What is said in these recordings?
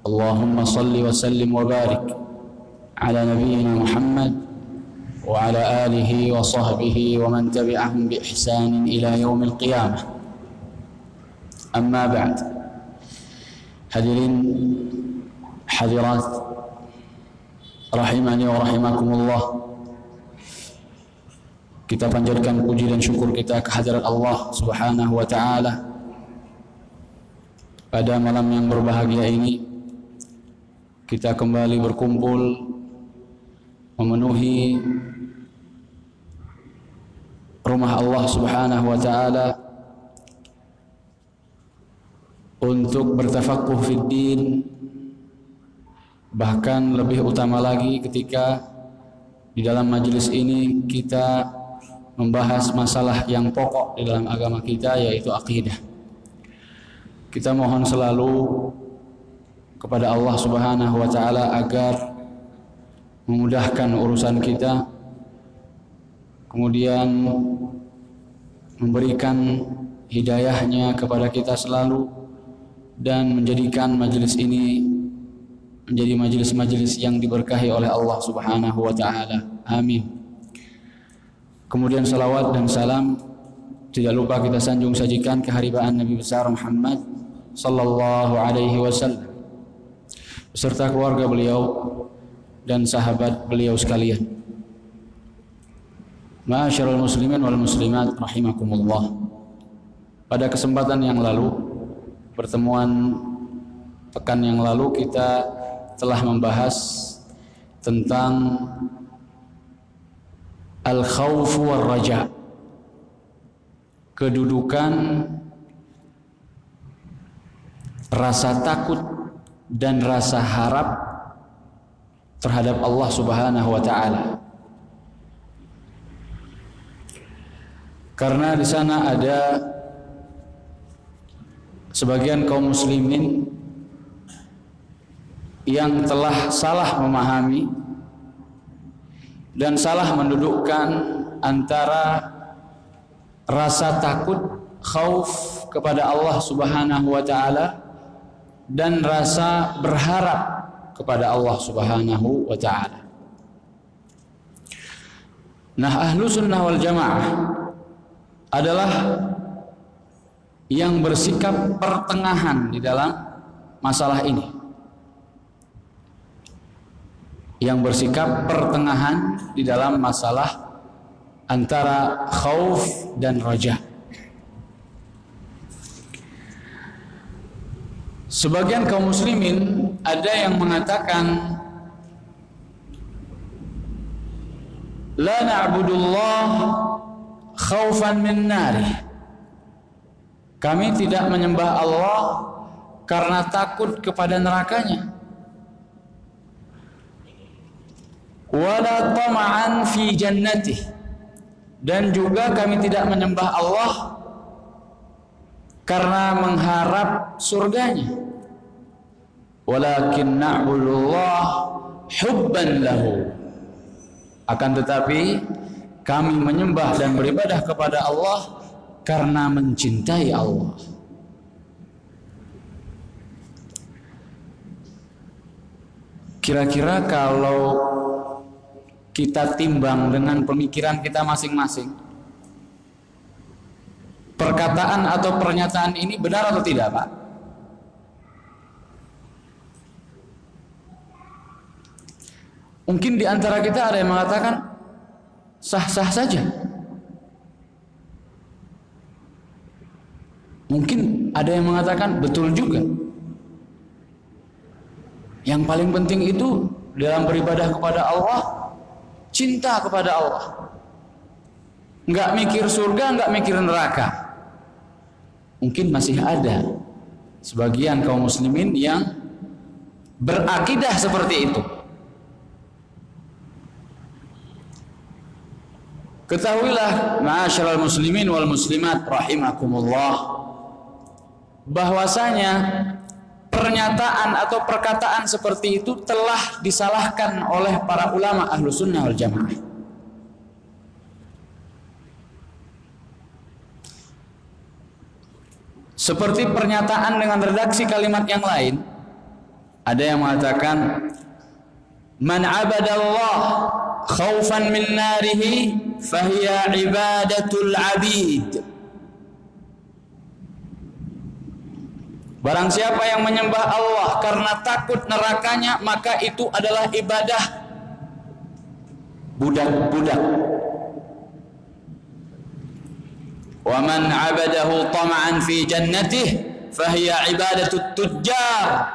اللهم صل وسلم وبارك على نبينا محمد وعلى آله وصحبه ومن تبعهم بإحسان إلى يوم القيامة. أما بعد حذرين حذرات رحمني ورحمكم الله. Kita panjatkan puji dan syukur kita kehadiran Allah Subhanahu wa taala pada malam yang berbahagia ini. Kita kembali berkumpul memenuhi rumah Allah Subhanahu wa taala untuk bertafakuh fid din bahkan lebih utama lagi ketika di dalam majelis ini kita membahas masalah yang pokok di dalam agama kita yaitu akidah. Kita mohon selalu kepada Allah Subhanahu wa taala agar memudahkan urusan kita kemudian memberikan hidayahnya kepada kita selalu dan menjadikan majelis ini menjadi majelis-majelis yang diberkahi oleh Allah Subhanahu wa taala. Amin. Kemudian salawat dan salam tidak lupa kita sanjung sajikan keharibaan Nabi besar Muhammad sallallahu alaihi wasallam beserta keluarga beliau dan sahabat beliau sekalian. Ma'asyiral muslimin wal muslimat rahimakumullah. Pada kesempatan yang lalu pertemuan pekan yang lalu kita telah membahas tentang al-khawf war raja kedudukan rasa takut dan rasa harap terhadap Allah Subhanahu wa taala. Karena di sana ada sebagian kaum muslimin yang telah salah memahami dan salah mendudukkan antara rasa takut khauf kepada Allah Subhanahu wa taala dan rasa berharap kepada Allah Subhanahu wa taala. Nah, ahlu sunnah wal jamaah adalah yang bersikap pertengahan di dalam masalah ini. Yang bersikap pertengahan di dalam masalah antara khauf dan raja. Sebagian kaum muslimin ada yang mengatakan la na'budullah khaufan min nari. Kami tidak menyembah Allah karena takut kepada nerakanya. Wala tama'an fi jannatih. Dan juga kami tidak menyembah Allah karena mengharap surganya. Walakin na'budullah hubban lahu. Akan tetapi kami menyembah dan beribadah kepada Allah karena mencintai Allah. Kira-kira kalau kita timbang dengan pemikiran kita masing-masing, perkataan atau pernyataan ini benar atau tidak, Pak? Mungkin di antara kita ada yang mengatakan sah-sah saja. Mungkin ada yang mengatakan betul juga. Yang paling penting itu dalam beribadah kepada Allah, cinta kepada Allah. Enggak mikir surga, enggak mikir neraka. Mungkin masih ada sebagian kaum muslimin yang berakidah seperti itu. Ketahuilah ma'asyiral muslimin wal muslimat rahimakumullah bahwasanya pernyataan atau perkataan seperti itu telah disalahkan oleh para ulama ahlu sunnah wal jamaah. Seperti pernyataan dengan redaksi kalimat yang lain, ada yang mengatakan man abadallah khaufan min narihi fahiya ibadatul abid Barang siapa yang menyembah Allah karena takut nerakanya maka itu adalah ibadah budak-budak. Wa man 'abadahu tama'an fi jannatih fahiya ibadatut tujjar.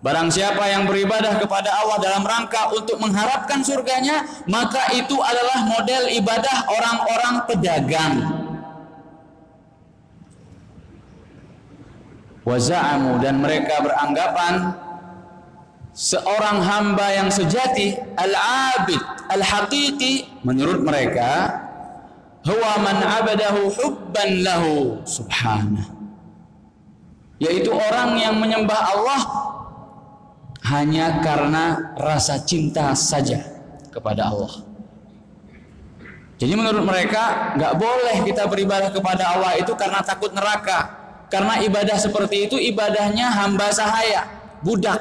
Barang siapa yang beribadah kepada Allah dalam rangka untuk mengharapkan surganya, maka itu adalah model ibadah orang-orang pedagang. Waza'amu dan mereka beranggapan seorang hamba yang sejati al-abid al-haqiqi menurut mereka huwa man abadahu hubban lahu subhanah yaitu orang yang menyembah Allah hanya karena rasa cinta saja kepada Allah. Jadi menurut mereka nggak boleh kita beribadah kepada Allah itu karena takut neraka. Karena ibadah seperti itu ibadahnya hamba sahaya, budak.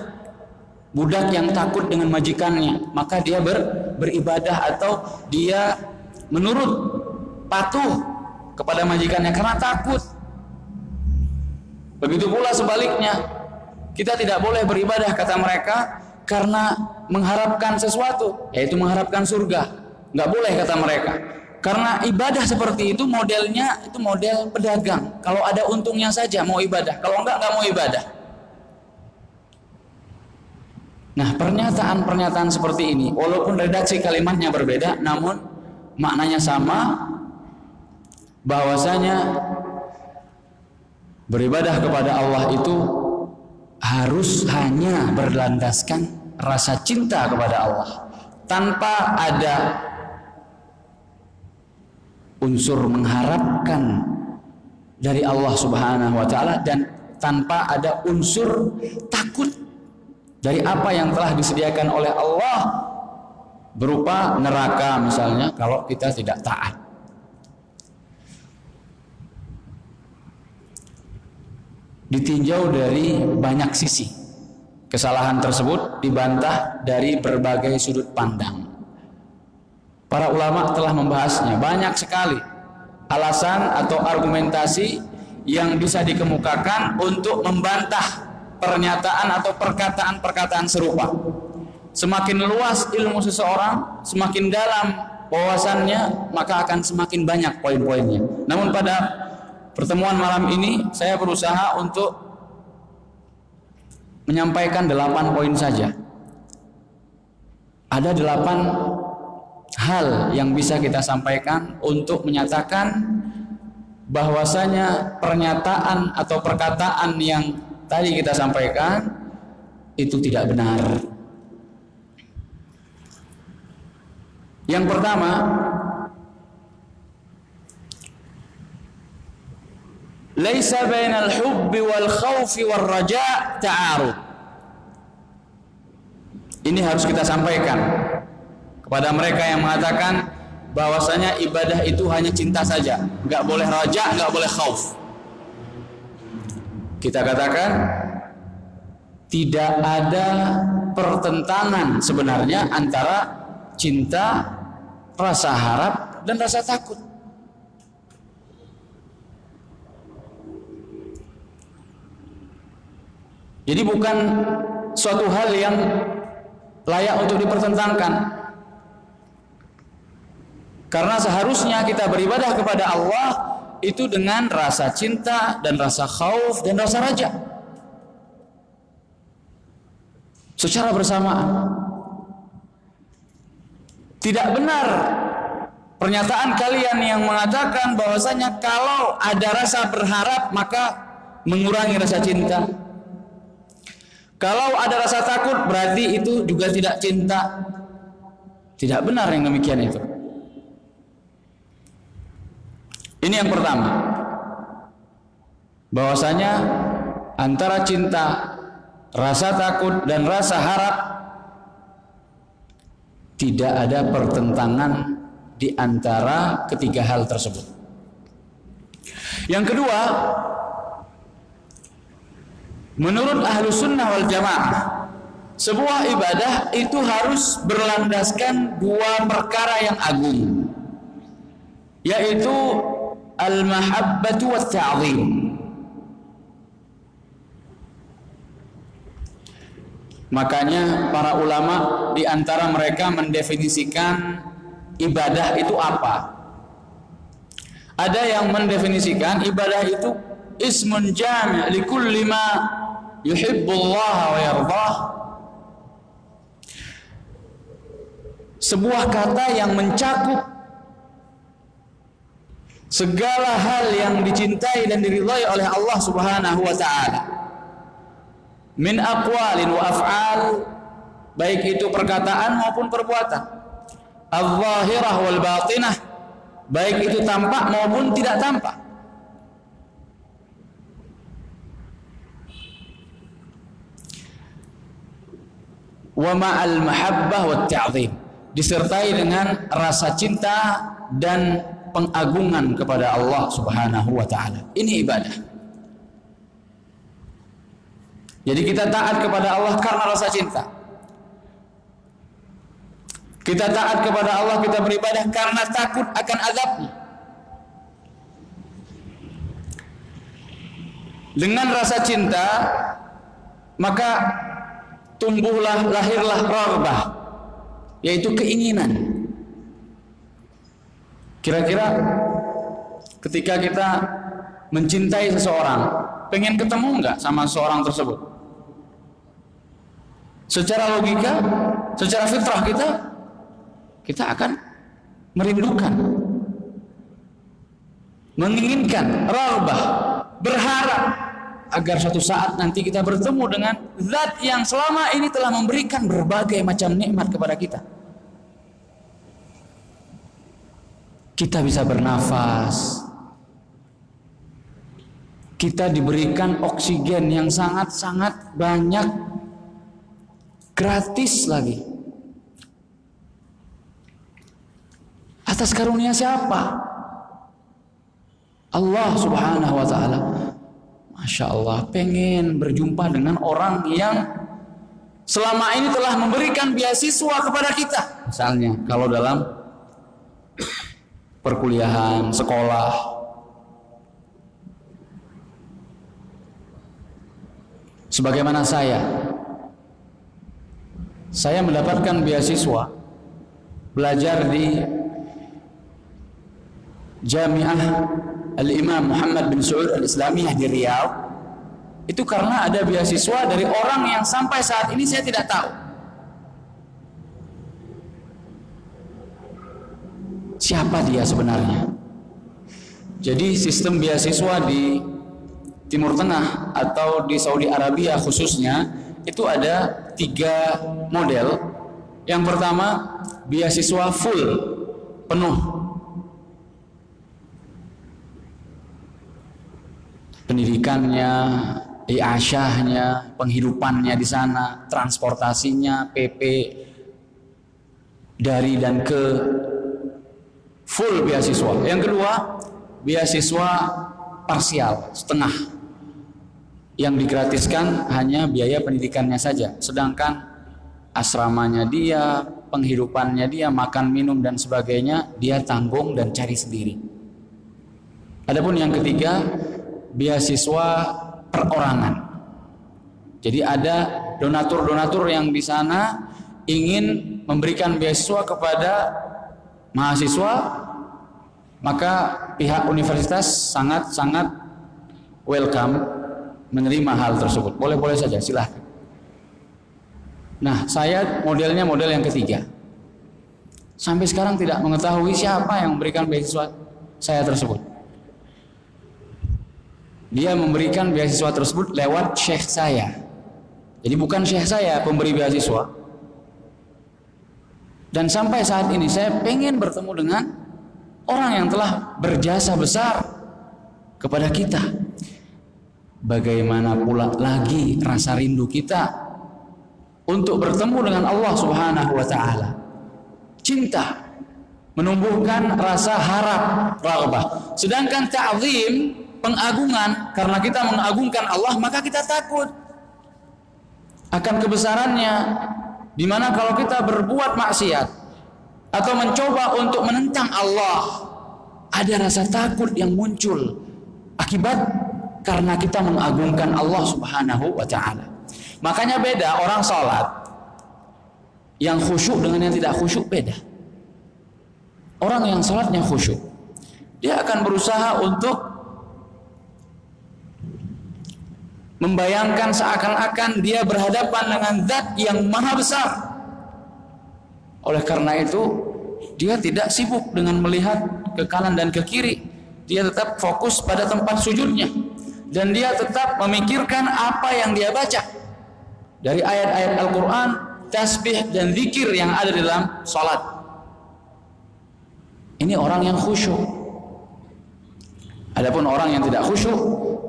Budak yang takut dengan majikannya, maka dia ber, beribadah atau dia menurut patuh kepada majikannya karena takut. Begitu pula sebaliknya, kita tidak boleh beribadah kata mereka karena mengharapkan sesuatu, yaitu mengharapkan surga. Nggak boleh kata mereka. Karena ibadah seperti itu modelnya itu model pedagang. Kalau ada untungnya saja mau ibadah, kalau enggak enggak mau ibadah. Nah, pernyataan-pernyataan seperti ini walaupun redaksi kalimatnya berbeda namun maknanya sama bahwasanya beribadah kepada Allah itu harus hanya berlandaskan rasa cinta kepada Allah tanpa ada unsur mengharapkan dari Allah Subhanahu wa taala dan tanpa ada unsur takut dari apa yang telah disediakan oleh Allah berupa neraka misalnya kalau kita tidak taat ditinjau dari banyak sisi. Kesalahan tersebut dibantah dari berbagai sudut pandang. Para ulama telah membahasnya banyak sekali alasan atau argumentasi yang bisa dikemukakan untuk membantah pernyataan atau perkataan-perkataan serupa. Semakin luas ilmu seseorang, semakin dalam wawasannya, maka akan semakin banyak poin-poinnya. Namun pada Pertemuan malam ini saya berusaha untuk menyampaikan delapan poin saja. Ada delapan hal yang bisa kita sampaikan untuk menyatakan bahwasanya pernyataan atau perkataan yang tadi kita sampaikan itu tidak benar. Yang pertama, laisa bainal hubbi wal khawfi wal raja ta'arud. Ini harus kita sampaikan kepada mereka yang mengatakan bahwasanya ibadah itu hanya cinta saja. Nggak boleh raja nggak boleh khauf kita katakan tidak ada pertentangan sebenarnya antara cinta rasa harap dan rasa takut Jadi bukan suatu hal yang layak untuk dipertentangkan. Karena seharusnya kita beribadah kepada Allah itu dengan rasa cinta dan rasa khauf dan rasa raja. Secara bersamaan. Tidak benar pernyataan kalian yang mengatakan bahwasanya kalau ada rasa berharap maka mengurangi rasa cinta Kalau ada rasa takut berarti itu juga tidak cinta. Tidak benar yang demikian itu. Ini yang pertama. Bahwasanya antara cinta, rasa takut dan rasa harap tidak ada pertentangan di antara ketiga hal tersebut. Yang kedua, menurut ahlu sunnah wal jamaah, sebuah ibadah itu harus berlandaskan dua perkara yang agung, yaitu al-mahabbatu wa ta'zim. Makanya para ulama di antara mereka mendefinisikan ibadah itu apa? Ada yang mendefinisikan ibadah itu ismun jami' li kulli ma yuhibbullah wa yardah. Sebuah kata yang mencakup segala hal yang dicintai dan diridhai oleh Allah Subhanahu wa taala. Min aqwalin wa af'al baik itu perkataan maupun perbuatan al-zahirah wal batinah baik itu tampak maupun tidak tampak wa ma'al mahabbah wa ta'zim disertai dengan rasa cinta dan pengagungan kepada Allah Subhanahu wa taala. Ini ibadah. Jadi kita taat kepada Allah karena rasa cinta. Kita taat kepada Allah, kita beribadah karena takut akan azabnya. Dengan rasa cinta, maka tumbuhlah, lahirlah rarbah, yaitu keinginan. Kira-kira ketika kita mencintai seseorang, pengen ketemu enggak sama seseorang tersebut? Secara logika, secara fitrah kita kita akan merindukan menginginkan rarbah berharap agar suatu saat nanti kita bertemu dengan zat yang selama ini telah memberikan berbagai macam nikmat kepada kita kita bisa bernafas kita diberikan oksigen yang sangat-sangat banyak gratis lagi Atas karunia siapa? Allah subhanahu wa ta'ala. Masya Allah, pengen berjumpa dengan orang yang selama ini telah memberikan beasiswa kepada kita. Misalnya, kalau dalam perkuliahan, sekolah, sebagaimana saya saya mendapatkan beasiswa belajar di Jamiah Al-Imam Muhammad bin Saud Al-Islamiyah di Riau itu karena ada beasiswa dari orang yang sampai saat ini saya tidak tahu. Siapa dia sebenarnya? Jadi sistem beasiswa di Timur Tengah atau di Saudi Arabia khususnya itu ada tiga model. Yang pertama beasiswa full penuh pendidikannya, iasyahnya, penghidupannya di sana, transportasinya, PP dari dan ke full beasiswa. Yang kedua, beasiswa parsial, setengah. Yang digratiskan hanya biaya pendidikannya saja, sedangkan asramanya dia, penghidupannya dia, makan minum dan sebagainya dia tanggung dan cari sendiri. Adapun yang ketiga, beasiswa perorangan. Jadi ada donatur-donatur yang di sana ingin memberikan beasiswa kepada mahasiswa, maka pihak universitas sangat-sangat welcome menerima hal tersebut. Boleh-boleh saja, silahkan. Nah, saya modelnya model yang ketiga. Sampai sekarang tidak mengetahui siapa yang memberikan beasiswa saya tersebut. Dia memberikan beasiswa tersebut lewat syekh saya. Jadi bukan syekh saya pemberi beasiswa. Dan sampai saat ini saya pengen bertemu dengan orang yang telah berjasa besar kepada kita. Bagaimana pula lagi rasa rindu kita untuk bertemu dengan Allah Subhanahu wa taala. Cinta menumbuhkan rasa harap, raghbah. Sedangkan ta'zim, pengagungan karena kita mengagungkan Allah maka kita takut akan kebesarannya di mana kalau kita berbuat maksiat atau mencoba untuk menentang Allah, ada rasa takut yang muncul akibat karena kita mengagungkan Allah Subhanahu wa taala. Makanya beda orang salat yang khusyuk dengan yang tidak khusyuk beda. Orang yang salatnya khusyuk, dia akan berusaha untuk membayangkan seakan-akan dia berhadapan dengan zat yang maha besar. Oleh karena itu, dia tidak sibuk dengan melihat ke kanan dan ke kiri. Dia tetap fokus pada tempat sujudnya dan dia tetap memikirkan apa yang dia baca dari ayat-ayat Al-Qur'an, tasbih dan zikir yang ada di dalam salat. Ini orang yang khusyuk. Adapun orang yang tidak khusyuk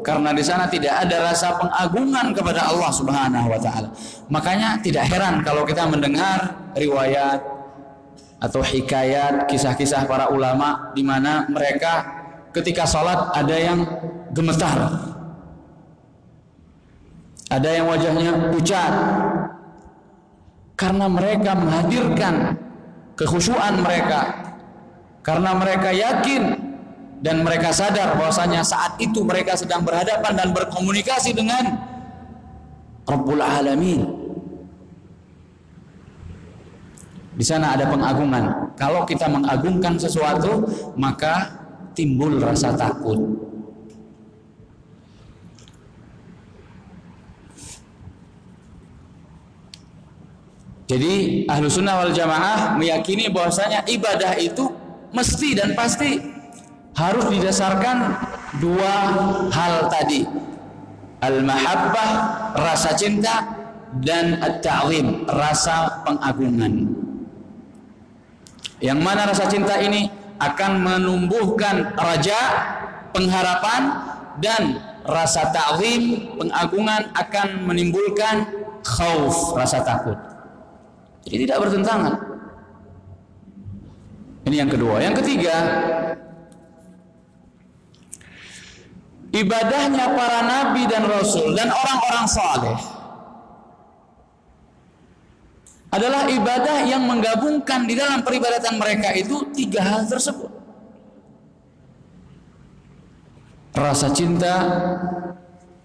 karena di sana tidak ada rasa pengagungan kepada Allah Subhanahu wa taala. Makanya tidak heran kalau kita mendengar riwayat atau hikayat kisah-kisah para ulama di mana mereka ketika sholat ada yang gemetar. Ada yang wajahnya pucat. Karena mereka menghadirkan kekhusyuan mereka. Karena mereka yakin dan mereka sadar bahwasanya saat itu mereka sedang berhadapan dan berkomunikasi dengan Rabbul Alamin. Di sana ada pengagungan. Kalau kita mengagungkan sesuatu, maka timbul rasa takut. Jadi ahlu sunnah wal jamaah meyakini bahwasanya ibadah itu mesti dan pasti harus didasarkan dua hal tadi. Al-mahabbah rasa cinta dan at-ta'zim rasa pengagungan. Yang mana rasa cinta ini akan menumbuhkan raja pengharapan dan rasa ta'zim pengagungan akan menimbulkan khauf rasa takut. Jadi tidak bertentangan. Ini yang kedua. Yang ketiga ibadahnya para nabi dan rasul dan orang-orang saleh adalah ibadah yang menggabungkan di dalam peribadatan mereka itu tiga hal tersebut. Rasa cinta,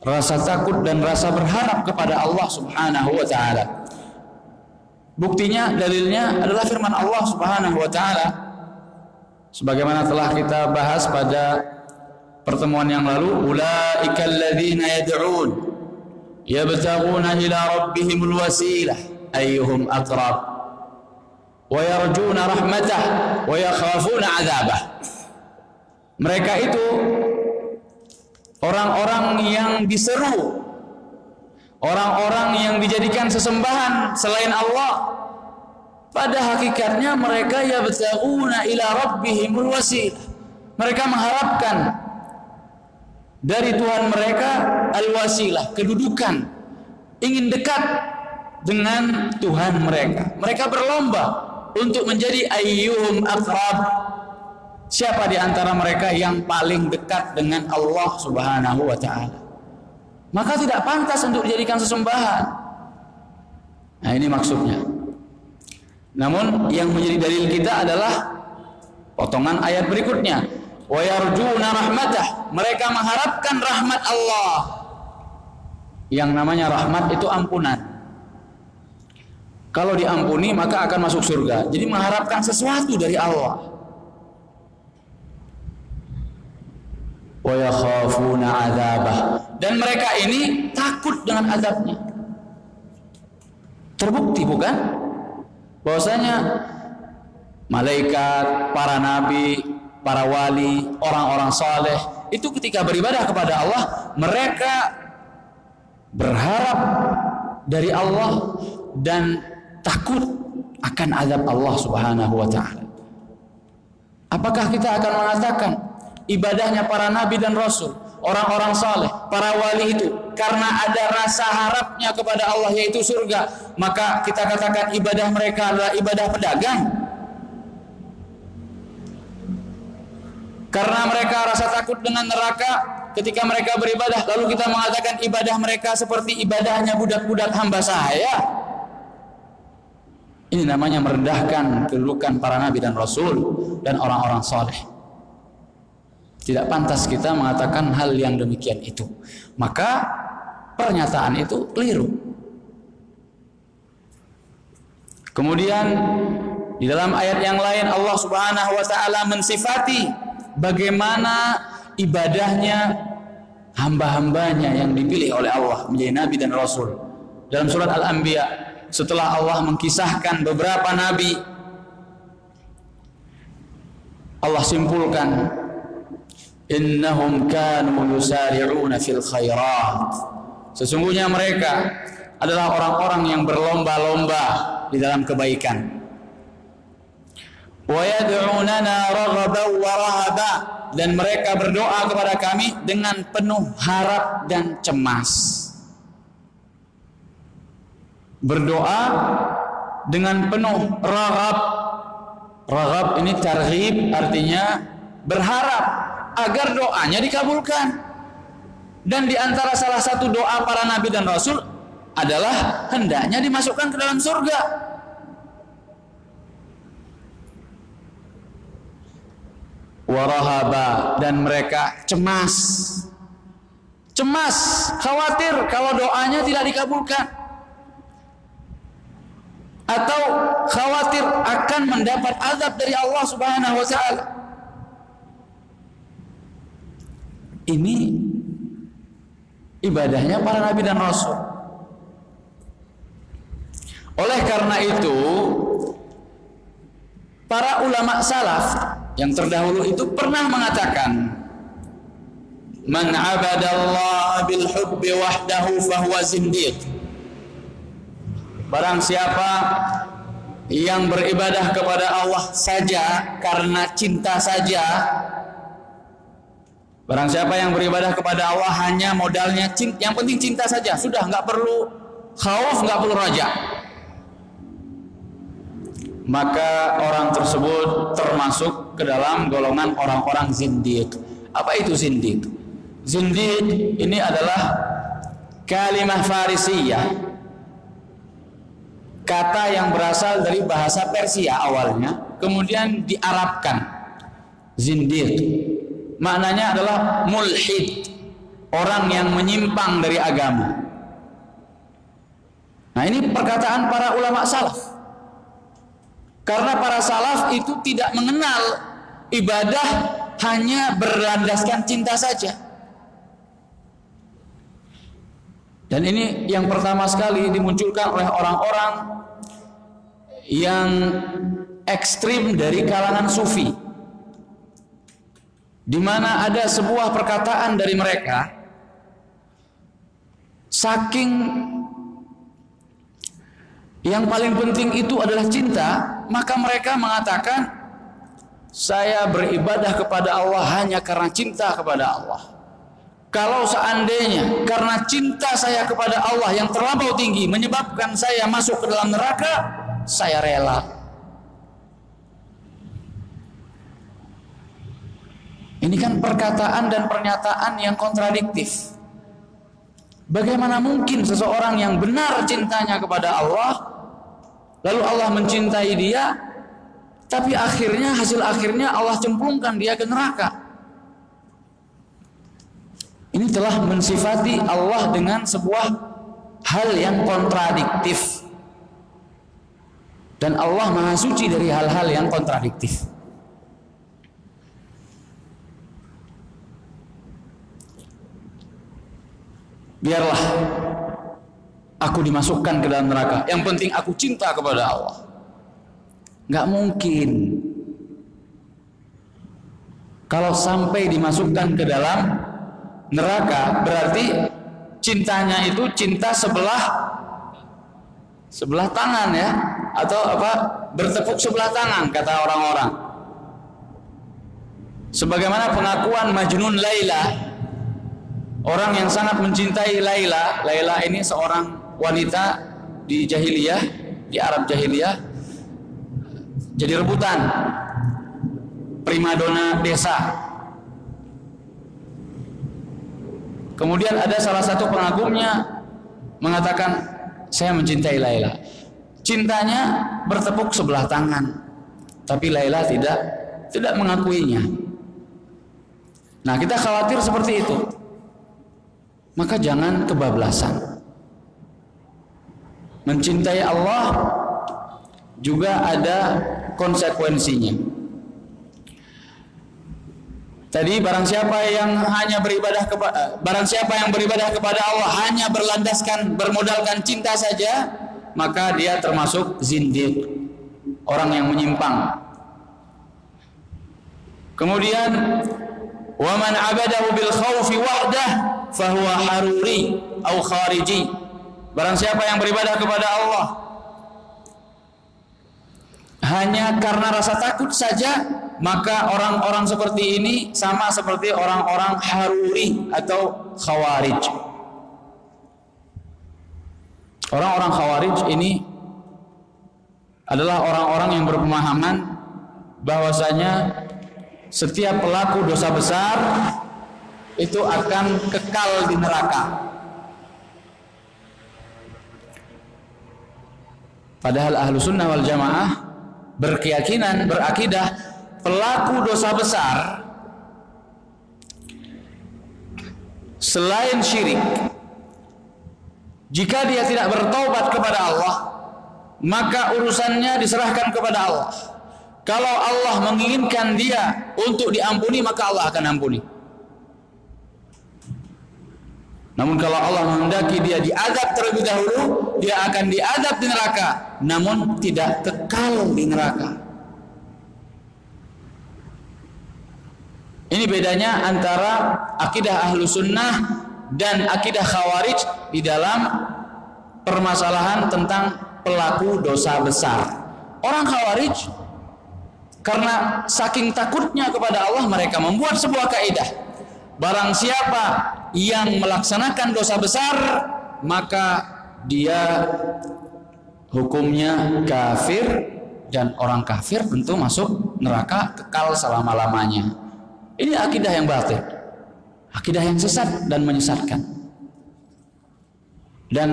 rasa takut dan rasa berharap kepada Allah Subhanahu wa taala. Buktinya dalilnya adalah firman Allah Subhanahu wa taala sebagaimana telah kita bahas pada pertemuan yang lalu ulaikal ladzina yad'un yabtaghuna ila rabbihimul wasilah ayyuhum aqrab wa yarjuna rahmatah wa yakhafuna adzabah mereka itu orang-orang yang diseru orang-orang yang dijadikan sesembahan selain Allah. Pada hakikatnya mereka yabtaghuna ila rabbihimul wasilah mereka mengharapkan dari Tuhan mereka al-wasilah, kedudukan, ingin dekat dengan Tuhan mereka. Mereka berlomba untuk menjadi ayyuhum akrab. Siapa di antara mereka yang paling dekat dengan Allah Subhanahu wa taala? Maka tidak pantas untuk dijadikan sesembahan. Nah, ini maksudnya. Namun yang menjadi dalil kita adalah potongan ayat berikutnya wa yarjuna rahmatah. Mereka mengharapkan rahmat Allah. Yang namanya rahmat itu ampunan. Kalau diampuni maka akan masuk surga. Jadi mengharapkan sesuatu dari Allah. Wa yakhafuna dan mereka ini takut dengan azabnya. Terbukti bukan? Bahwasanya malaikat para nabi para wali, orang-orang saleh itu ketika beribadah kepada Allah mereka berharap dari Allah dan takut akan azab Allah Subhanahu wa taala. Apakah kita akan mengatakan ibadahnya para nabi dan rasul, orang-orang saleh, para wali itu karena ada rasa harapnya kepada Allah yaitu surga, maka kita katakan ibadah mereka adalah ibadah pedagang? Karena mereka rasa takut dengan neraka ketika mereka beribadah, lalu kita mengatakan ibadah mereka seperti ibadahnya budak-budak hamba saya. Ini namanya merendahkan kedudukan para nabi dan rasul dan orang-orang saleh. Tidak pantas kita mengatakan hal yang demikian itu. Maka pernyataan itu keliru. Kemudian di dalam ayat yang lain Allah Subhanahu wa taala mensifati bagaimana ibadahnya hamba-hambanya yang dipilih oleh Allah menjadi nabi dan rasul. Dalam surat Al-Anbiya setelah Allah mengkisahkan beberapa nabi Allah simpulkan innahum kanu yusari'una fil khairat. Sesungguhnya mereka adalah orang-orang yang berlomba-lomba di dalam kebaikan dan mereka berdoa kepada kami dengan penuh harap dan cemas. Berdoa dengan penuh rahab rahab ini tarhib artinya berharap agar doanya dikabulkan. Dan di antara salah satu doa para nabi dan rasul adalah hendaknya dimasukkan ke dalam surga warahaba. Dan mereka cemas. Cemas khawatir kalau doanya tidak dikabulkan. Atau khawatir akan mendapat azab dari Allah Subhanahu wa taala. Ini ibadahnya para nabi dan rasul. Oleh karena itu para ulama salaf yang terdahulu itu pernah mengatakan man bil hubbi wahdahu fahuwa zindiq. Barang siapa yang beribadah kepada Allah saja karena cinta saja barang siapa yang beribadah kepada Allah hanya modalnya cinta, yang penting cinta saja sudah nggak perlu khauf nggak perlu raja maka orang tersebut termasuk ke dalam golongan orang-orang zindiq. Apa itu zindiq? Zindiq ini adalah kalimah Farisiyah. Kata yang berasal dari bahasa Persia awalnya, kemudian diarabkan. Zindiq. Maknanya adalah mulhid, orang yang menyimpang dari agama. Nah, ini perkataan para ulama salaf. Karena para salaf itu tidak mengenal ibadah hanya berlandaskan cinta saja. Dan ini yang pertama sekali dimunculkan oleh orang-orang yang ekstrim dari kalangan sufi. Di mana ada sebuah perkataan dari mereka saking yang paling penting itu adalah cinta, maka mereka mengatakan saya beribadah kepada Allah hanya karena cinta kepada Allah. Kalau seandainya karena cinta saya kepada Allah yang terlampau tinggi menyebabkan saya masuk ke dalam neraka, saya rela. Ini kan perkataan dan pernyataan yang kontradiktif. Bagaimana mungkin seseorang yang benar cintanya kepada Allah Lalu Allah mencintai dia, tapi akhirnya hasil akhirnya Allah cemplungkan dia ke neraka. Ini telah mensifati Allah dengan sebuah hal yang kontradiktif. Dan Allah Maha Suci dari hal-hal yang kontradiktif. Biarlah aku dimasukkan ke dalam neraka. Yang penting aku cinta kepada Allah. Nggak mungkin. Kalau sampai dimasukkan ke dalam neraka, berarti cintanya itu cinta sebelah sebelah tangan ya atau apa bertepuk sebelah tangan kata orang-orang sebagaimana pengakuan Majnun Laila orang yang sangat mencintai Laila Laila ini seorang wanita di jahiliyah di Arab jahiliyah jadi rebutan primadona desa kemudian ada salah satu pengagumnya mengatakan saya mencintai Laila. Cintanya bertepuk sebelah tangan. Tapi Laila tidak tidak mengakuinya. Nah, kita khawatir seperti itu. Maka jangan kebablasan. Mencintai Allah juga ada konsekuensinya. Tadi barang siapa yang hanya beribadah kepada eh, barang siapa yang beribadah kepada Allah hanya berlandaskan bermodalkan cinta saja, maka dia termasuk zindiq, orang yang menyimpang. Kemudian wa man abadahu bil khaufi wahdah fahuwa haruri au khariji. Barang siapa yang beribadah kepada Allah hanya karena rasa takut saja maka orang-orang seperti ini sama seperti orang-orang Haruri atau Khawarij. Orang-orang Khawarij ini adalah orang-orang yang berpemahaman bahwasanya setiap pelaku dosa besar itu akan kekal di neraka. Padahal ahlu sunnah wal jamaah berkeyakinan, berakidah pelaku dosa besar selain syirik. Jika dia tidak bertobat kepada Allah maka urusannya diserahkan kepada Allah. Kalau Allah menginginkan dia untuk diampuni maka Allah akan ampuni namun kalau Allah menghendaki dia diadab terlebih dahulu dia akan diadab di neraka namun tidak kekal di neraka Ini bedanya antara akidah ahlu sunnah dan akidah khawarij di dalam permasalahan tentang pelaku dosa besar. Orang khawarij karena saking takutnya kepada Allah mereka membuat sebuah kaidah. Barang siapa yang melaksanakan dosa besar maka dia hukumnya kafir dan orang kafir tentu masuk neraka kekal selama-lamanya. Ini akidah yang batil. Akidah yang sesat dan menyesatkan. Dan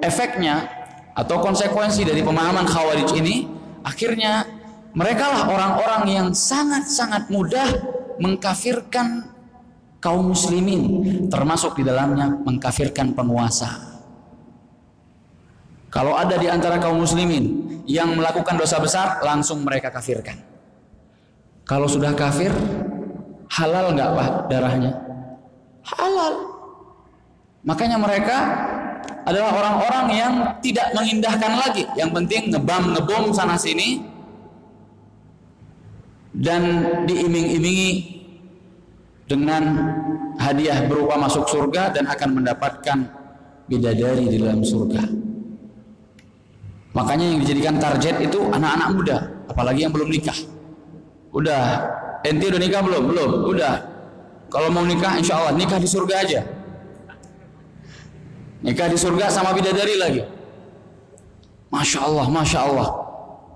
efeknya atau konsekuensi dari pemahaman khawarij ini akhirnya mereka lah orang-orang yang sangat-sangat mudah mengkafirkan kaum muslimin termasuk di dalamnya mengkafirkan penguasa. Kalau ada di antara kaum muslimin yang melakukan dosa besar langsung mereka kafirkan. Kalau sudah kafir halal nggak pak darahnya? Halal. Makanya mereka adalah orang-orang yang tidak mengindahkan lagi. Yang penting ngebam ngebom sana sini dan diiming-imingi dengan hadiah berupa masuk surga dan akan mendapatkan bidadari di dalam surga. Makanya yang dijadikan target itu anak-anak muda, apalagi yang belum nikah. Udah Enti udah nikah belum? Belum. Udah. Kalau mau nikah, insya Allah nikah di surga aja. Nikah di surga sama bidadari lagi. Masya Allah, Masya Allah.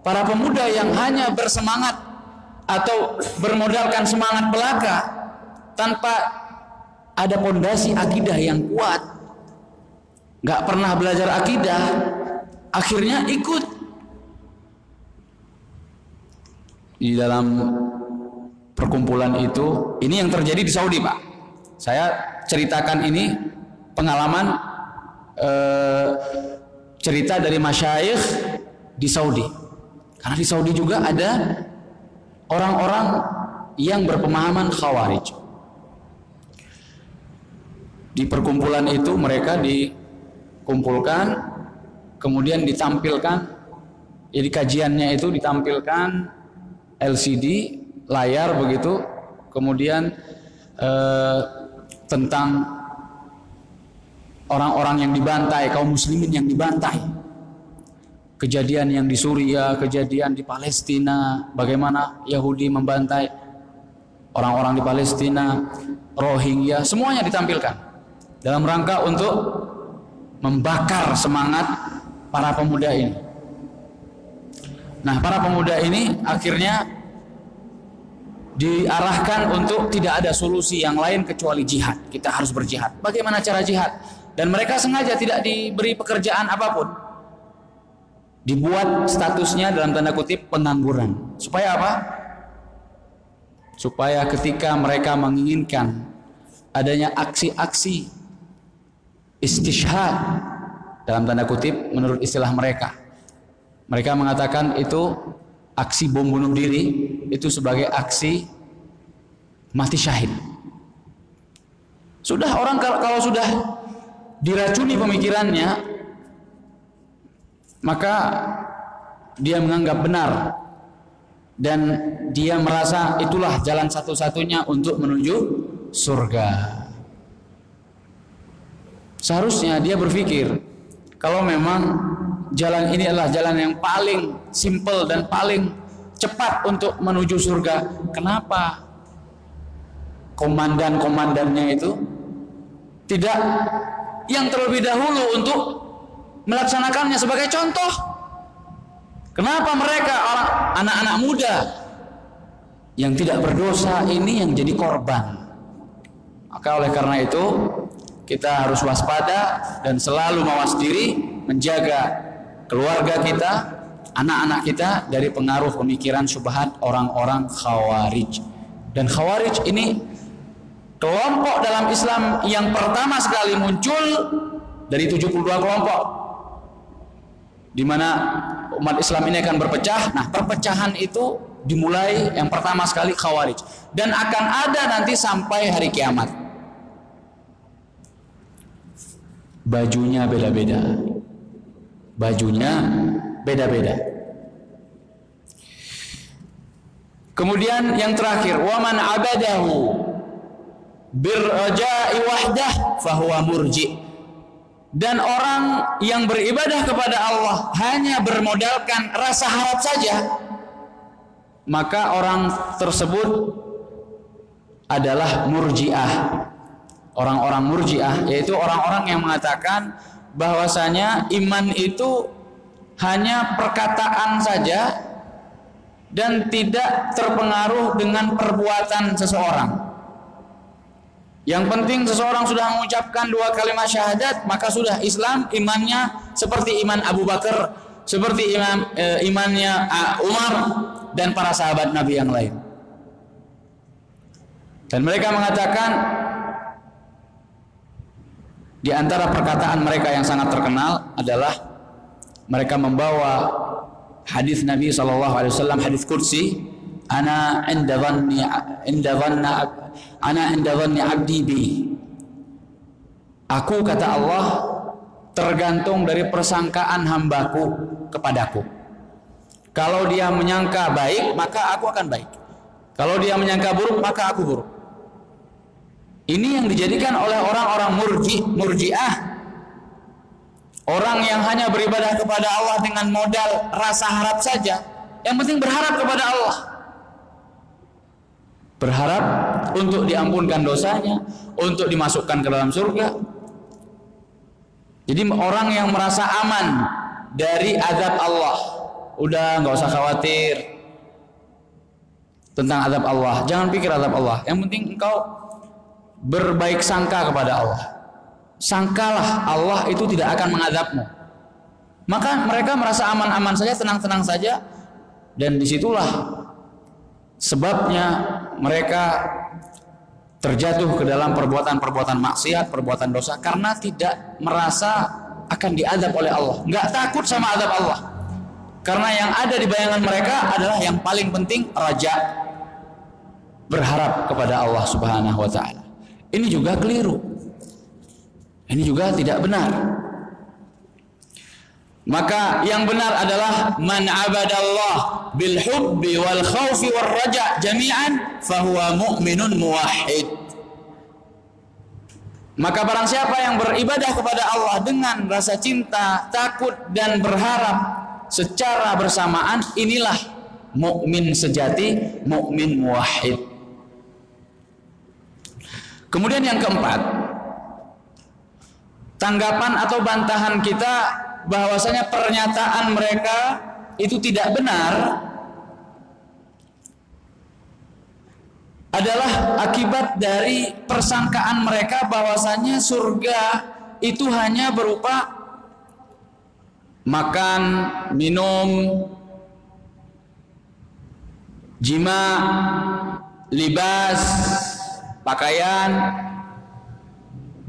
Para pemuda yang hanya bersemangat atau bermodalkan semangat belaka tanpa ada pondasi akidah yang kuat, nggak pernah belajar akidah, akhirnya ikut. Di dalam perkumpulan itu ini yang terjadi di Saudi Pak. Saya ceritakan ini pengalaman eh, cerita dari masyayikh di Saudi. Karena di Saudi juga ada orang-orang yang berpemahaman khawarij di perkumpulan itu mereka dikumpulkan kemudian ditampilkan jadi kajiannya itu ditampilkan LCD layar begitu kemudian eh, tentang orang-orang yang dibantai kaum muslimin yang dibantai. Kejadian yang di Suriah, kejadian di Palestina, bagaimana Yahudi membantai orang-orang di Palestina, Rohingya, semuanya ditampilkan dalam rangka untuk membakar semangat para pemuda ini. Nah, para pemuda ini akhirnya diarahkan untuk tidak ada solusi yang lain kecuali jihad. Kita harus berjihad. Bagaimana cara jihad? Dan mereka sengaja tidak diberi pekerjaan apa pun dibuat statusnya dalam tanda kutip pengangguran. Supaya apa? Supaya ketika mereka menginginkan adanya aksi-aksi istishhad dalam tanda kutip menurut istilah mereka. Mereka mengatakan itu aksi bom bunuh diri itu sebagai aksi mati syahid. Sudah orang kalau sudah diracuni pemikirannya maka dia menganggap benar dan dia merasa itulah jalan satu-satunya untuk menuju surga. Seharusnya dia berpikir kalau memang jalan ini adalah jalan yang paling simple dan paling cepat untuk menuju surga, kenapa komandan-komandannya itu tidak yang terlebih dahulu untuk melaksanakannya sebagai contoh. Kenapa mereka orang anak-anak muda yang tidak berdosa ini yang jadi korban? Maka oleh karena itu kita harus waspada dan selalu mawas diri menjaga keluarga kita, anak-anak kita dari pengaruh pemikiran subhat orang-orang khawarij. Dan khawarij ini kelompok dalam Islam yang pertama sekali muncul dari 72 kelompok di mana umat Islam ini akan berpecah. Nah, perpecahan itu dimulai yang pertama sekali Khawarij dan akan ada nanti sampai hari kiamat. Bajunya beda-beda. Bajunya beda-beda. Kemudian yang terakhir, waman abadahu birraja'i wahdah fahuwa murji' dan orang yang beribadah kepada Allah hanya bermodalkan rasa harap saja maka orang tersebut adalah murjiah orang-orang murjiah yaitu orang-orang yang mengatakan bahwasanya iman itu hanya perkataan saja dan tidak terpengaruh dengan perbuatan seseorang yang penting seseorang sudah mengucapkan dua kalimat syahadat maka sudah Islam imannya seperti iman Abu Bakar, seperti imam e, imannya Umar dan para sahabat Nabi yang lain. Dan mereka mengatakan di antara perkataan mereka yang sangat terkenal adalah mereka membawa hadis Nabi sallallahu alaihi wasallam hadis kursi ana inda dhanni inda dhanna ana inda dhanni abdi bi. Aku kata Allah tergantung dari persangkaan hambaku kepadaku. Kalau dia menyangka baik maka aku akan baik. Kalau dia menyangka buruk maka aku buruk ini yang dijadikan oleh orang-orang murji murjiah Orang yang hanya beribadah kepada Allah dengan modal rasa harap saja, yang penting berharap kepada Allah berharap untuk diampunkan dosanya, untuk dimasukkan ke dalam surga. Jadi orang yang merasa aman dari azab Allah, udah nggak usah khawatir tentang azab Allah. Jangan pikir azab Allah. Yang penting engkau berbaik sangka kepada Allah. Sangkalah Allah itu tidak akan mengazabmu. Maka mereka merasa aman-aman saja, tenang-tenang saja, dan di situlah sebabnya mereka terjatuh ke dalam perbuatan-perbuatan maksiat, perbuatan dosa karena tidak merasa akan diadab oleh Allah, nggak takut sama adab Allah. Karena yang ada di bayangan mereka adalah yang paling penting raja berharap kepada Allah Subhanahu wa taala. Ini juga keliru. Ini juga tidak benar. Maka yang benar adalah man abadallah bil hubbi wal khawfi wal raja jami'an fahuwa mu'minun muwahhid. Maka barang siapa yang beribadah kepada Allah dengan rasa cinta, takut dan berharap secara bersamaan inilah mukmin sejati, mukmin muwahhid. Kemudian yang keempat, tanggapan atau bantahan kita bahwasanya pernyataan mereka itu tidak benar adalah akibat dari persangkaan mereka bahwasanya surga itu hanya berupa makan, minum, jima, libas, pakaian,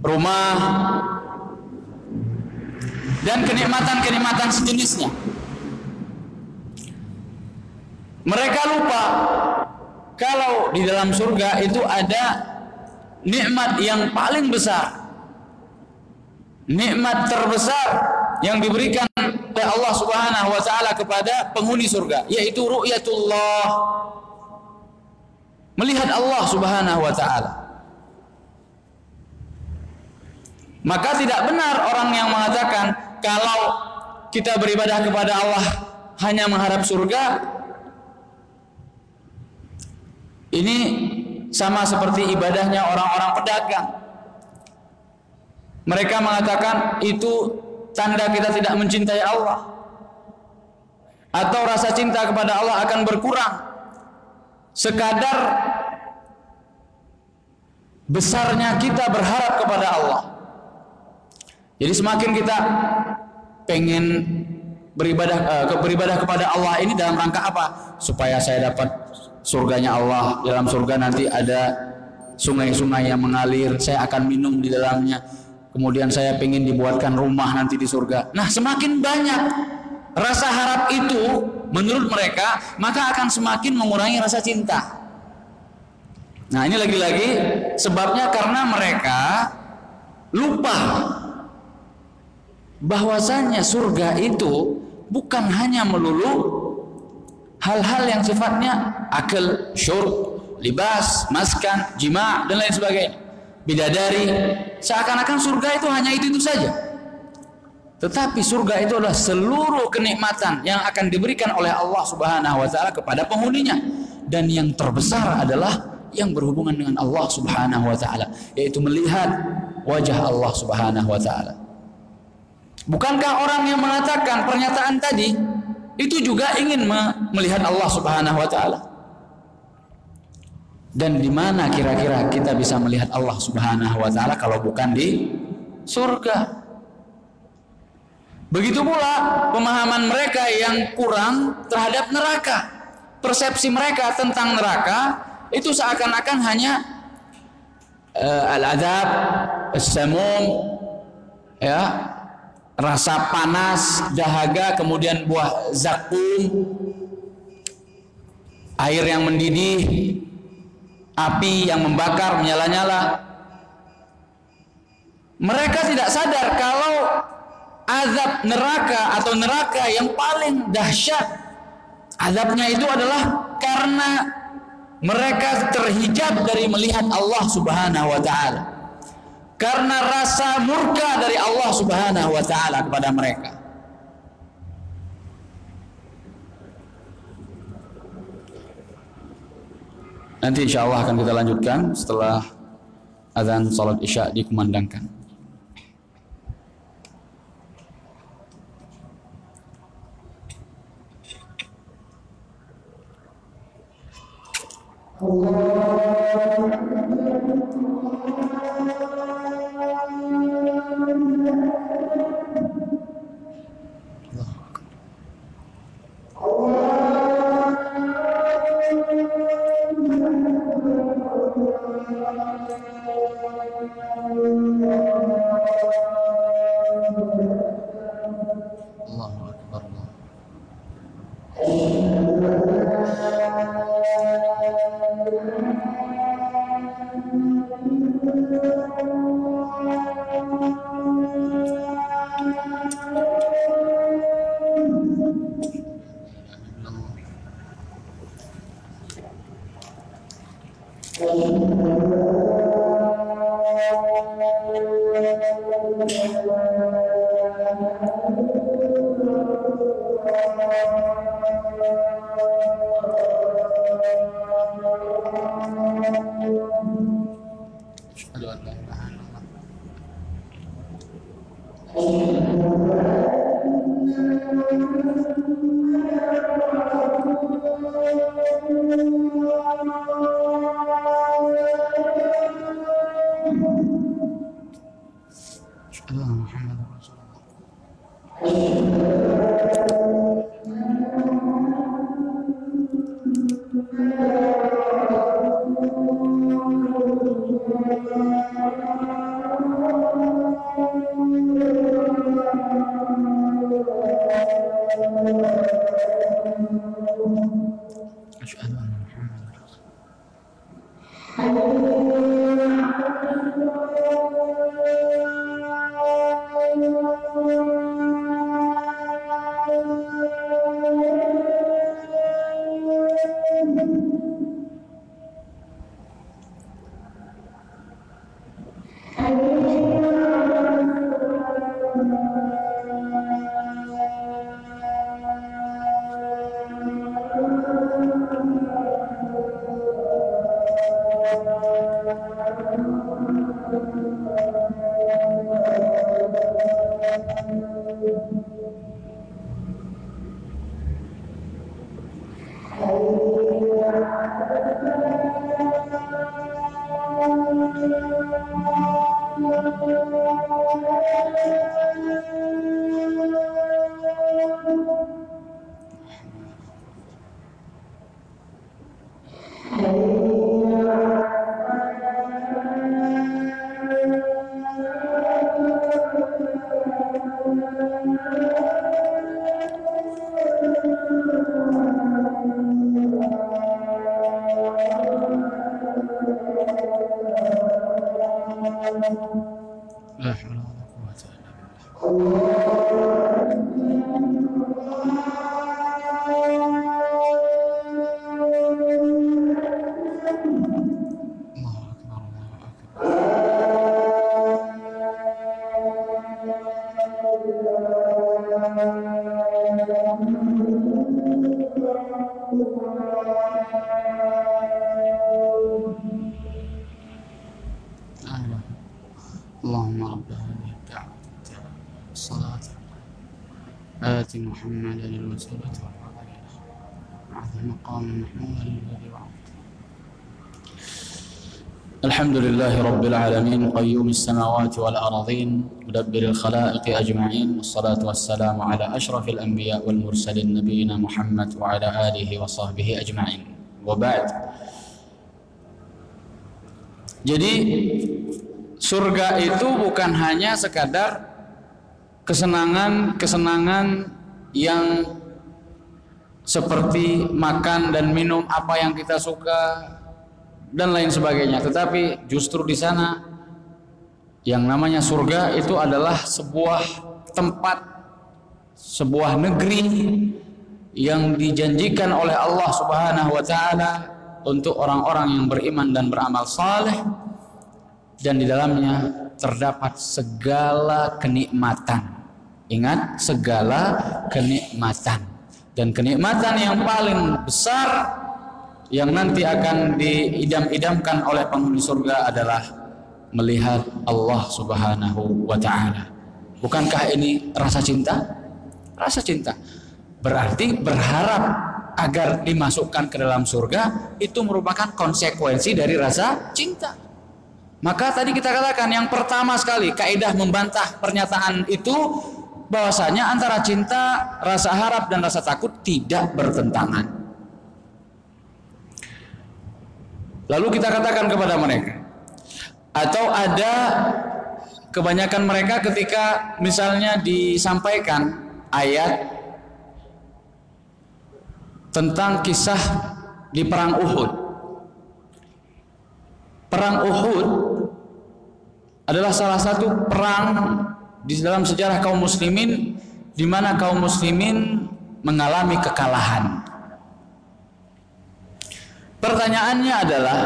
rumah, dan kenikmatan-kenikmatan sejenisnya. Mereka lupa kalau di dalam surga itu ada nikmat yang paling besar. Nikmat terbesar yang diberikan oleh Allah Subhanahu wa taala kepada penghuni surga yaitu ru'yatullah. Melihat Allah Subhanahu wa taala. Maka tidak benar orang yang mengatakan kalau kita beribadah kepada Allah hanya mengharap surga ini sama seperti ibadahnya orang-orang pedagang. Mereka mengatakan itu tanda kita tidak mencintai Allah. Atau rasa cinta kepada Allah akan berkurang. Sekadar besarnya kita berharap kepada Allah. Jadi semakin kita pengen beribadah uh, beribadah kepada Allah ini dalam rangka apa? Supaya saya dapat surganya Allah dalam surga nanti ada sungai-sungai yang mengalir saya akan minum di dalamnya kemudian saya ingin dibuatkan rumah nanti di surga nah semakin banyak rasa harap itu menurut mereka maka akan semakin mengurangi rasa cinta nah ini lagi-lagi sebabnya karena mereka lupa bahwasanya surga itu bukan hanya melulu hal-hal yang sifatnya akal, syurb, libas, maskan, jima dan lain sebagainya. Bidadari, seakan-akan surga itu hanya itu, itu saja. Tetapi surga itu adalah seluruh kenikmatan yang akan diberikan oleh Allah Subhanahu wa taala kepada penghuninya dan yang terbesar adalah yang berhubungan dengan Allah Subhanahu wa taala yaitu melihat wajah Allah Subhanahu wa taala. Bukankah orang yang mengatakan pernyataan tadi itu juga ingin melihat Allah Subhanahu wa taala. Dan di mana kira-kira kita bisa melihat Allah Subhanahu wa taala kalau bukan di surga? Begitu pula pemahaman mereka yang kurang terhadap neraka. Persepsi mereka tentang neraka itu seakan-akan hanya uh, al-adab, as-samum ya, rasa panas, dahaga, kemudian buah zakum, air yang mendidih, api yang membakar, menyala-nyala. Mereka tidak sadar kalau azab neraka atau neraka yang paling dahsyat azabnya itu adalah karena mereka terhijab dari melihat Allah Subhanahu wa taala karena rasa murka dari Allah Subhanahu wa taala kepada mereka. Nanti insya Allah akan kita lanjutkan setelah azan salat isya dikumandangkan. محمدا الوسيلة والفضيلة أعظم مقام محمود الذي وعدته الحمد لله رب العالمين قيوم السماوات والأراضين مدبر الخلائق أجمعين والصلاة والسلام على أشرف الأنبياء والمرسلين نبينا محمد وعلى آله وصحبه أجمعين وبعد Jadi surga itu bukan hanya sekadar kesenangan-kesenangan yang seperti makan dan minum apa yang kita suka dan lain sebagainya. Tetapi justru di sana yang namanya surga itu adalah sebuah tempat, sebuah negeri yang dijanjikan oleh Allah Subhanahu wa taala untuk orang-orang yang beriman dan beramal saleh dan di dalamnya terdapat segala kenikmatan Ingat segala kenikmatan dan kenikmatan yang paling besar yang nanti akan diidam-idamkan oleh penghuni surga adalah melihat Allah Subhanahu wa taala. Bukankah ini rasa cinta? Rasa cinta. Berarti berharap agar dimasukkan ke dalam surga itu merupakan konsekuensi dari rasa cinta. Maka tadi kita katakan yang pertama sekali kaidah membantah pernyataan itu bahwasanya antara cinta, rasa harap dan rasa takut tidak bertentangan. Lalu kita katakan kepada mereka atau ada kebanyakan mereka ketika misalnya disampaikan ayat tentang kisah di perang Uhud. Perang Uhud adalah salah satu perang di dalam sejarah kaum muslimin di mana kaum muslimin mengalami kekalahan. Pertanyaannya adalah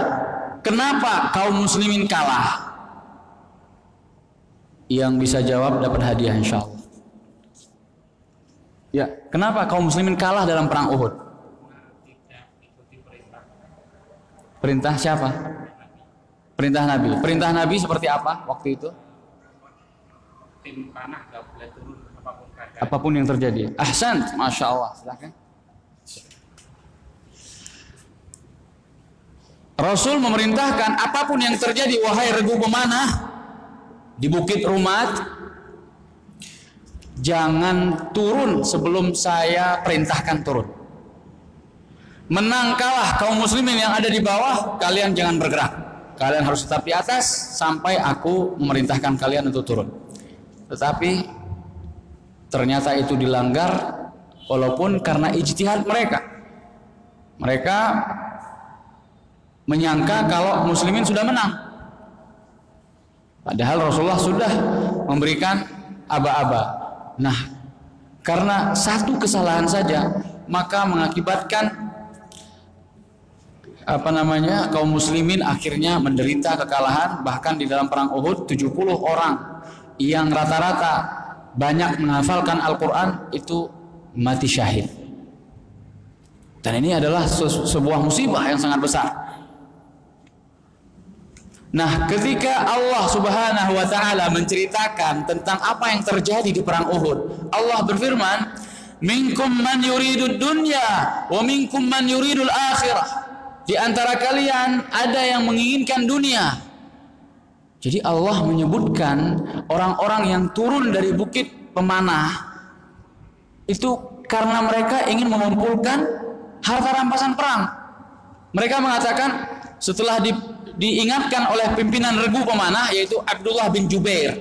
kenapa kaum muslimin kalah? Yang bisa jawab dapat hadiah insya Allah. Ya, kenapa kaum muslimin kalah dalam perang Uhud? Perintah siapa? Perintah Nabi. Perintah Nabi seperti apa waktu itu? Apa pun yang terjadi. Ahsan, masya Allah. Silahkan. Rasul memerintahkan apa pun yang terjadi wahai regu pemanah di Bukit Rumat jangan turun sebelum saya perintahkan turun. Menang kalah kaum muslimin yang ada di bawah, kalian jangan bergerak. Kalian harus tetap di atas sampai aku memerintahkan kalian untuk turun. Tetapi ternyata itu dilanggar walaupun karena ijtihad mereka. Mereka menyangka kalau muslimin sudah menang. Padahal Rasulullah sudah memberikan aba-aba. Nah, karena satu kesalahan saja maka mengakibatkan apa namanya kaum muslimin akhirnya menderita kekalahan bahkan di dalam perang Uhud 70 orang yang rata-rata banyak menghafalkan Al-Qur'an itu mati syahid. Dan ini adalah sebuah musibah yang sangat besar. Nah, ketika Allah Subhanahu wa taala menceritakan tentang apa yang terjadi di perang Uhud, Allah berfirman, "Minkum man yuridud dunya wa minkum man yuridul akhirah." Di antara kalian ada yang menginginkan dunia. Jadi Allah menyebutkan orang-orang yang turun dari bukit pemanah itu karena mereka ingin mengumpulkan harta rampasan perang. Mereka mengatakan setelah di diingatkan oleh pimpinan regu pemanah yaitu Abdullah bin Jubair.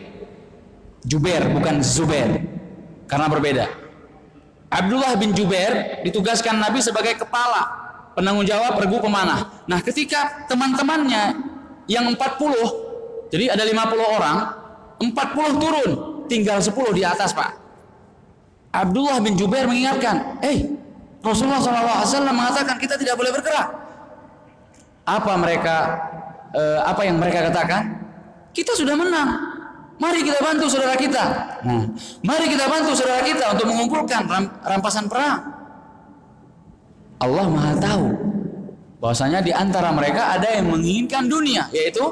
Jubair bukan Zubair karena berbeda. Abdullah bin Jubair ditugaskan Nabi sebagai kepala penanggung jawab regu pemanah. Nah, ketika teman-temannya yang 40 jadi ada 50 orang, 40 turun, tinggal 10 di atas, Pak. Abdullah bin Jubair mengingatkan, "Eh, Rasulullah SAW mengatakan kita tidak boleh bergerak." Apa mereka eh, apa yang mereka katakan? Kita sudah menang. Mari kita bantu saudara kita. Nah, mari kita bantu saudara kita untuk mengumpulkan ram, rampasan perang. Allah Maha tahu bahwasanya di antara mereka ada yang menginginkan dunia, yaitu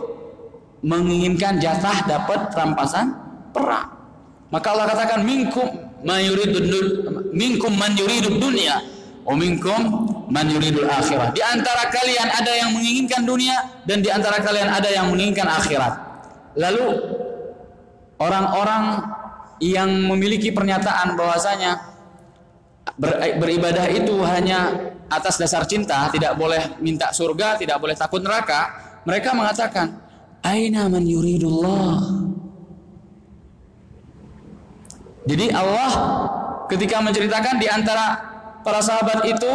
menginginkan jatah dapat rampasan perang. Maka Allah katakan minkum man minkum man yuridud dunya wa minkum man yuridul akhirah. Di antara kalian ada yang menginginkan dunia dan di antara kalian ada yang menginginkan akhirat. Lalu orang-orang yang memiliki pernyataan bahwasanya beribadah itu hanya atas dasar cinta, tidak boleh minta surga, tidak boleh takut neraka, mereka mengatakan, "Aina man yuridullah?" Jadi Allah ketika menceritakan di antara para sahabat itu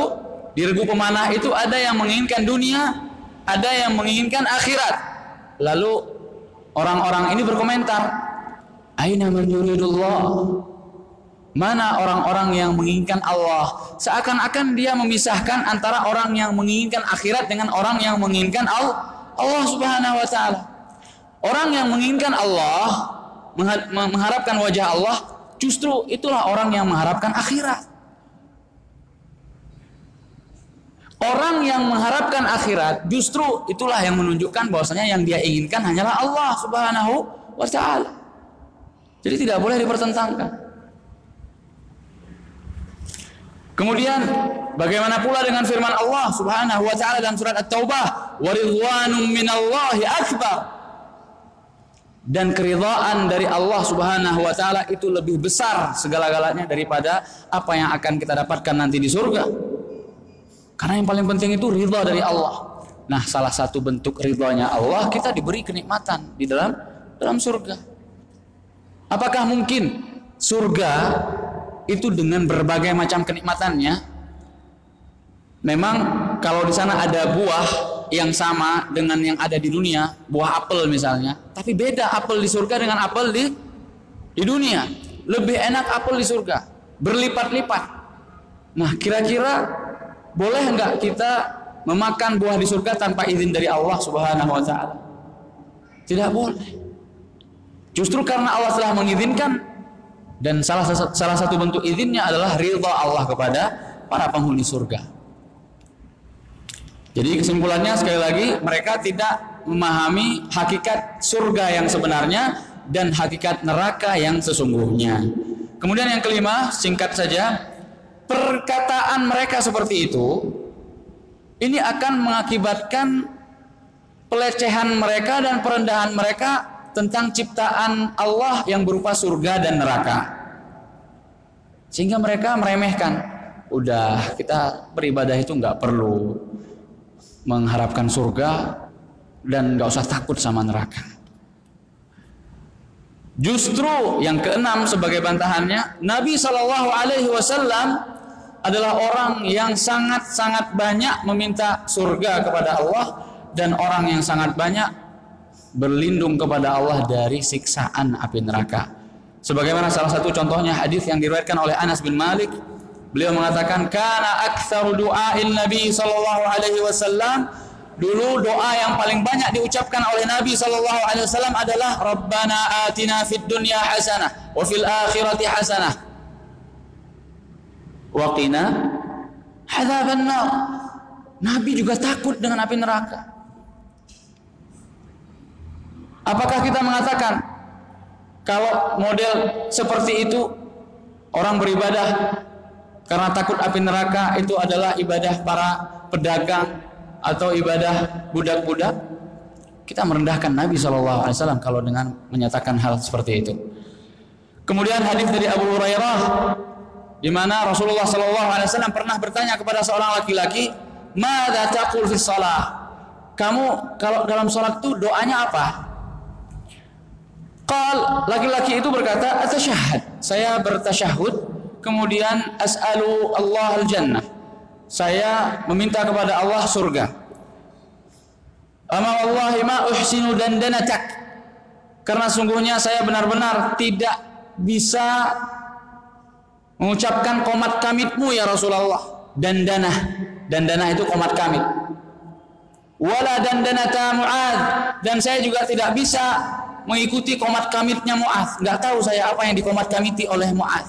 di regu pemanah itu ada yang menginginkan dunia, ada yang menginginkan akhirat. Lalu orang-orang ini berkomentar, "Aina man yuridullah?" Mana orang-orang yang menginginkan Allah? Seakan-akan dia memisahkan antara orang yang menginginkan akhirat dengan orang yang menginginkan Allah, Allah Subhanahu wa taala. Orang yang menginginkan Allah, mengharapkan wajah Allah, justru itulah orang yang mengharapkan akhirat. Orang yang mengharapkan akhirat justru itulah yang menunjukkan bahwasanya yang dia inginkan hanyalah Allah Subhanahu wa taala. Jadi tidak boleh dipertentangkan. Kemudian bagaimana pula dengan firman Allah Subhanahu wa taala dalam surat At-Taubah, "Wa ridwanum minallahi akbar." Dan keridhaan dari Allah Subhanahu wa taala itu lebih besar segala-galanya daripada apa yang akan kita dapatkan nanti di surga. Karena yang paling penting itu ridha dari Allah. Nah, salah satu bentuk ridhanya Allah kita diberi kenikmatan di dalam dalam surga. Apakah mungkin surga itu dengan berbagai macam kenikmatannya? Memang kalau di sana ada buah yang sama dengan yang ada di dunia, buah apel misalnya, tapi beda apel di surga dengan apel di di dunia. Lebih enak apel di surga, berlipat-lipat. Nah, kira-kira boleh enggak kita memakan buah di surga tanpa izin dari Allah Subhanahu wa taala? Tidak boleh. Justru karena Allah telah mengizinkan, Dan salah salah satu bentuk izinnya adalah ridha Allah kepada para penghuni surga. Jadi kesimpulannya sekali lagi mereka tidak memahami hakikat surga yang sebenarnya dan hakikat neraka yang sesungguhnya. Kemudian yang kelima, singkat saja, perkataan mereka seperti itu ini akan mengakibatkan pelecehan mereka dan perendahan mereka tentang ciptaan Allah yang berupa surga dan neraka. Sehingga mereka meremehkan, udah kita beribadah itu nggak perlu mengharapkan surga dan nggak usah takut sama neraka. Justru yang keenam sebagai bantahannya, Nabi Shallallahu Alaihi Wasallam adalah orang yang sangat-sangat banyak meminta surga kepada Allah dan orang yang sangat banyak berlindung kepada Allah dari siksaan api neraka. Sebagaimana salah satu contohnya hadis yang diriwayatkan oleh Anas bin Malik, beliau mengatakan kana aktsaru du'ain Nabi sallallahu alaihi wasallam Dulu doa yang paling banyak diucapkan oleh Nabi sallallahu alaihi wasallam adalah Rabbana atina fid dunya hasanah wa fil akhirati hasanah waqina hadzaban nar. Nabi juga takut dengan api neraka. Apakah kita mengatakan kalau model seperti itu orang beribadah karena takut api neraka itu adalah ibadah para pedagang atau ibadah budak-budak? Kita merendahkan Nabi SAW kalau dengan menyatakan hal seperti itu. Kemudian hadis dari Abu Hurairah di mana Rasulullah Shallallahu Alaihi Wasallam pernah bertanya kepada seorang laki-laki, "Mada taqul fi shalah?" Kamu kalau dalam sholat itu doanya apa? Qal laki-laki itu berkata, "Atasyahad." Saya bertasyahud, kemudian as'alu Allah al-jannah. Saya meminta kepada Allah surga. Ama wallahi ma uhsinu dandanatak. Karena sungguhnya saya benar-benar tidak bisa mengucapkan komat kamitmu ya Rasulullah dan dana dan dana itu komat kamit wala dan danata Mu'ad dan saya juga tidak bisa mengikuti komat kamitnya Mu'ad nggak tahu saya apa yang dikomat kamiti oleh Mu'ad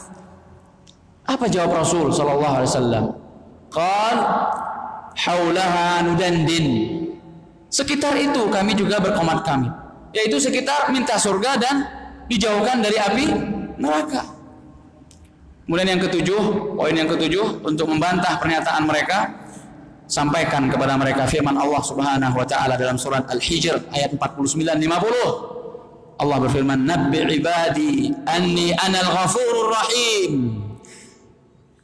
apa jawab Rasul sallallahu alaihi wasallam qal haulaha nudandin sekitar itu kami juga berkomat kamit yaitu sekitar minta surga dan dijauhkan dari api neraka Kemudian yang ketujuh, poin yang ketujuh untuk membantah pernyataan mereka sampaikan kepada mereka firman Allah Subhanahu wa taala dalam surat Al-Hijr ayat 49 50. Allah berfirman, "Nabbi ibadi anni anal ghafurur rahim."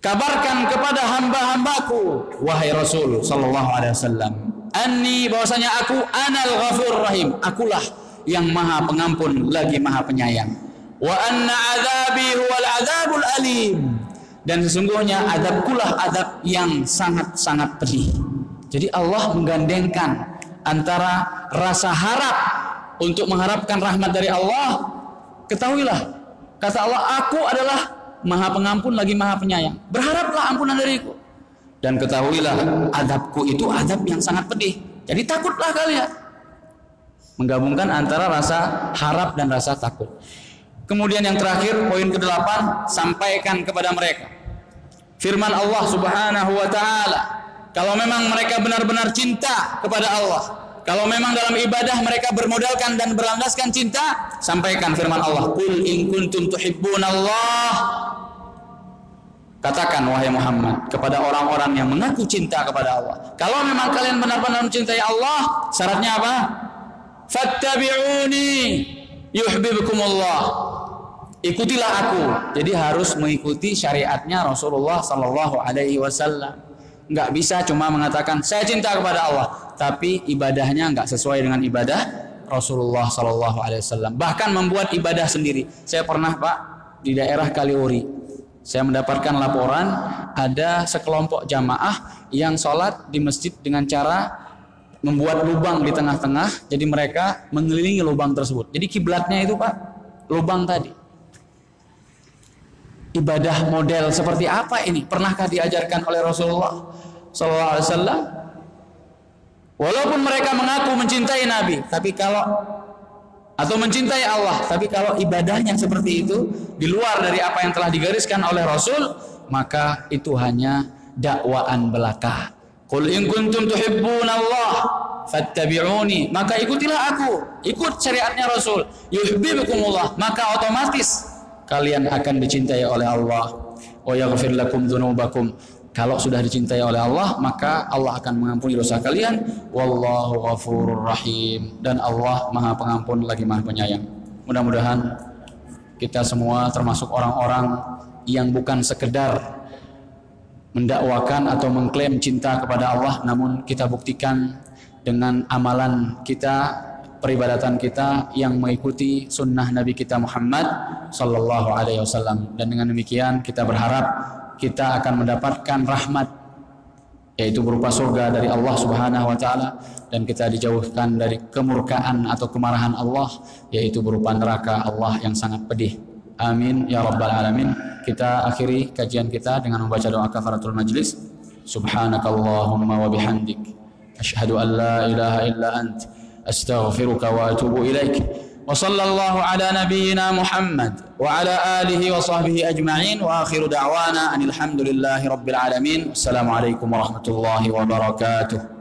Kabarkan kepada hamba-hambaku wahai Rasul sallallahu alaihi wasallam, anni bahwasanya aku anal ghafurur rahim, akulah yang maha pengampun lagi maha penyayang wa anna azabi huwal azabul alim dan sesungguhnya adabkulah adab yang sangat-sangat pedih. Jadi Allah menggandengkan antara rasa harap untuk mengharapkan rahmat dari Allah. Ketahuilah, kata Allah, aku adalah maha pengampun lagi maha penyayang. Berharaplah ampunan dariku. Dan ketahuilah, adabku itu adab yang sangat pedih. Jadi takutlah kalian. Menggabungkan antara rasa harap dan rasa takut. Kemudian yang terakhir poin ke-8 sampaikan kepada mereka. Firman Allah Subhanahu wa taala, kalau memang mereka benar-benar cinta kepada Allah, kalau memang dalam ibadah mereka bermodalkan dan berlandaskan cinta, sampaikan firman Allah, "Qul in kuntum tuhibbunallah" Katakan wahai Muhammad kepada orang-orang yang mengaku cinta kepada Allah. Kalau memang kalian benar-benar mencintai Allah, syaratnya apa? Fattabi'uni yuhibbukumullah ikutilah aku. Jadi harus mengikuti syariatnya Rasulullah Sallallahu Alaihi Wasallam. Nggak bisa cuma mengatakan saya cinta kepada Allah, tapi ibadahnya nggak sesuai dengan ibadah Rasulullah Sallallahu Alaihi Wasallam. Bahkan membuat ibadah sendiri. Saya pernah pak di daerah Kaliuri, saya mendapatkan laporan ada sekelompok jamaah yang sholat di masjid dengan cara membuat lubang di tengah-tengah, jadi mereka mengelilingi lubang tersebut. Jadi kiblatnya itu pak lubang tadi ibadah model seperti apa ini? Pernahkah diajarkan oleh Rasulullah sallallahu alaihi wasallam? Walaupun mereka mengaku mencintai Nabi, tapi kalau atau mencintai Allah. Tapi kalau ibadahnya seperti itu di luar dari apa yang telah digariskan oleh Rasul, maka itu hanya dakwaan belaka. Qul in kuntum tuhibbuna Allah fattabi'uni maka ikutilah aku ikut syariatnya Rasul yuhibbukumullah maka otomatis kalian akan dicintai oleh Allah. Wa yaghfir lakum dzunubakum kalau sudah dicintai oleh Allah maka Allah akan mengampuni dosa kalian. Wallahu ghafurur rahim. Dan Allah Maha Pengampun lagi Maha Penyayang. Mudah-mudahan kita semua termasuk orang-orang yang bukan sekedar mendakwakan atau mengklaim cinta kepada Allah namun kita buktikan dengan amalan kita peribadatan kita yang mengikuti sunnah Nabi kita Muhammad Sallallahu Alaihi Wasallam dan dengan demikian kita berharap kita akan mendapatkan rahmat yaitu berupa surga dari Allah Subhanahu Wa Taala dan kita dijauhkan dari kemurkaan atau kemarahan Allah yaitu berupa neraka Allah yang sangat pedih Amin ya rabbal alamin. Kita akhiri kajian kita dengan membaca doa kafaratul majlis. Subhanakallahumma wa bihamdik asyhadu an la ilaha illa ant أستغفرك وأتوب إليك. وصلى الله على نبينا محمد وعلى آله وصحبه أجمعين. وآخر دعوانا أن الحمد لله رب العالمين. السلام عليكم ورحمة الله وبركاته.